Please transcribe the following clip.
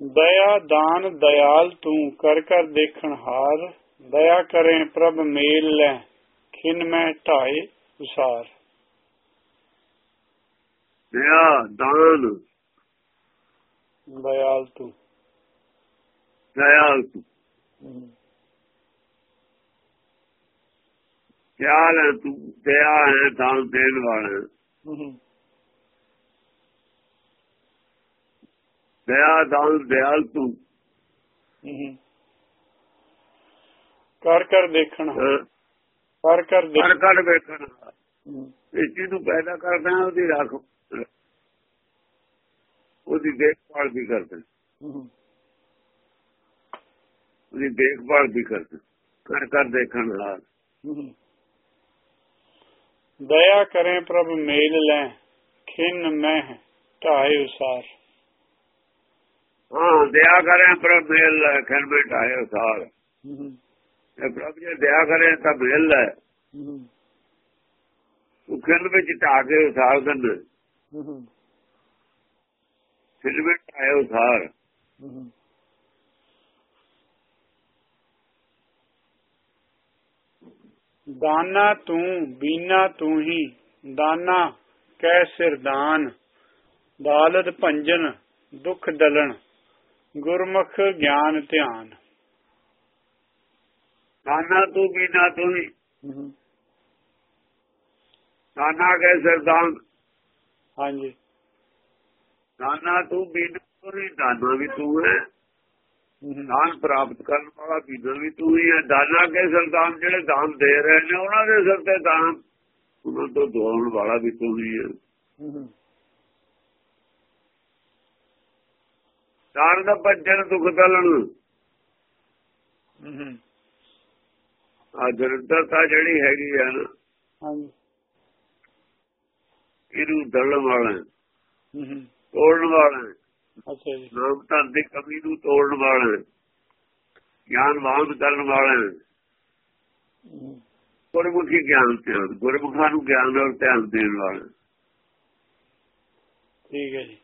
ਦਇਆ ਦਾਨ ਦਇਆਲ ਤੂੰ ਕਰ ਕਰ ਦੇਖਣ ਹਾਰ ਦਇਆ ਕਰੇ ਪ੍ਰਭ ਮੇਲ ਲੈ ਖਿਨ ਮੈਂ ਢਾਏ ਉਸਾਰ। ਦਇਆ ਦਾਨ ਦਇਆਲ ਤੂੰ। ਦਇਆਲ ਤੂੰ। ਦਿਆਲ ਹੈ ਤੂੰ ਦਇਆ ਹੈ ਦਾਨ ਦੇਣ ਵਾਲਾ। ਦਇਆ ਦਾਨ ਦਿਆਲ ਤੂੰ। ਕਰ ਕਰ ਦੇਖਣ। ਕਰ ਕਰ ਕਰ ਕਰ ਵੇਖਣ ਇਸ ਚੀਜ਼ ਨੂੰ ਪੈਦਾ ਕਰਦਾ ਉਹਦੀ ਰੱਖ। ਉਹਦੀ ਦੇਖਭਾਲ ਵੀ ਕਰਦਾ। ਉਹਦੀ ਦੇਖਭਾਲ ਵੀ ਕਰਦਾ। ਕਰ ਕਰ ਦੇਖਣ ਹਾਲ ਦਇਆ ਕਰੇ ਪ੍ਰਭ ਮੇਲ ਲੈ। ਖਿਨ ਮੈਂ ਢਾਏ ਉਸਾਰ। ਹਾਂ ਦਇਆ ਕਰੇ ਪ੍ਰਭ ਮੇਲ ਲੈ ਖਨ ਬਿਠਾਏ ਸਾਲ ਇਹ ਪ੍ਰਭ ਜੇ ਦਇਆ ਕਰੇ ਤਾਂ ਮੇਲ ਲੈ। ਉਹ ਖਨ ਵਿੱਚ ਢਾ ਕੇ ਉਸਾਰ ਦਨ ਫਿਰ ਬਿਠਾਏ ਉਸਾਰ। ਦਾਨਾ ਤੂੰ ਬੀਨਾ ਤੂੰ ਹੀ। ਦਾਨਾ ਕਹਿ ਸਿਰਦਾਨ ਦਾਲਦ ਭੰਜਨ ਦੁਖ ਦਲਣ ਗੁਰਮੁਖ ਗਿਆਨ ਧਿਆਨ। ਨਾਨਾ ਤੂੰ ਬੀਨਾ ਤੂੰ ਨਾਨਾ ਕੇ ਸਰਦਾਨ ਹਾਂਜੀ। ਨਾਨਾ ਤੂੰ ਬੀਨਾ ਤੂੰ ਹੀ ਦਾਨਾ ਵੀ ਤੂੰ ਹੈ। ਦਾਨ ਪ੍ਰਾਪਤ ਕਰਨ ਵਾਲਾ ਬੀਨਾ ਵੀ ਤੂੰ ਹੀ ਹੈ। ਦਾਨਾ ਕੇ ਸਰਦਾਨ ਜਿਹੜੇ ਦਾਨ ਦੇ ਰਹੇ ਨੇ ਉਹਨਾਂ ਦੇ ਸਿਰ ਤੇ ਦਾਨ। ਉਹਨਾਂ ਤੋਂ ਦਵਾਉਣ ਵਾਲਾ ਵੀ ਤੂੰ ਹੀ ਹੈ। ਦਾਨ ਦਾ ਭੱਜਣ ਦੁੱਖ ਦਲਣ ਆ ਜਰਦਤਾ ਜਿਹੜੀ ਹੈਗੀ ਆ ਨਾ ਹਾਂਜੀ ਇਹਨੂੰ ਦਲਣ ਵਾਲਾ ਤੋੜਨ ਵਾਲਾ। ਅੱਛਾ ਜੀ ਨਾਮ ਧਨ ਦੀ ਕਮੀ ਨੂੰ ਤੋੜਨ ਵਾਲਾ ਹੈ। ਗਿਆਨਵਾਨ ਕਰਨ ਵਾਲਾ। ਗੁਰਮੁਖੀ ਗਿਆਨ ਧਿਆਨ ਗੁਰਮੁਖਾਂ ਨੂੰ ਗਿਆਨ ਨਾਲ ਧਿਆਨ ਦੇਣ ਵਾਲਾ। ਠੀਕ ਹੈ ਜੀ